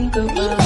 think about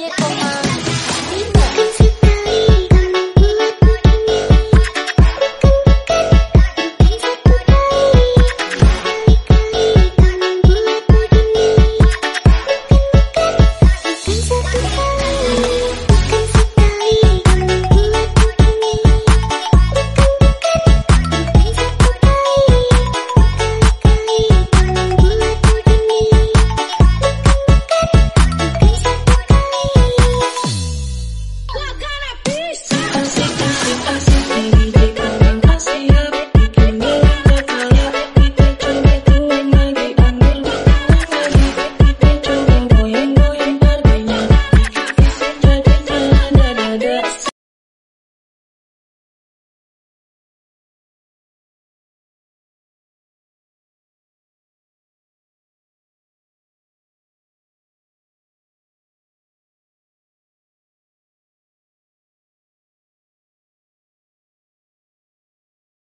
get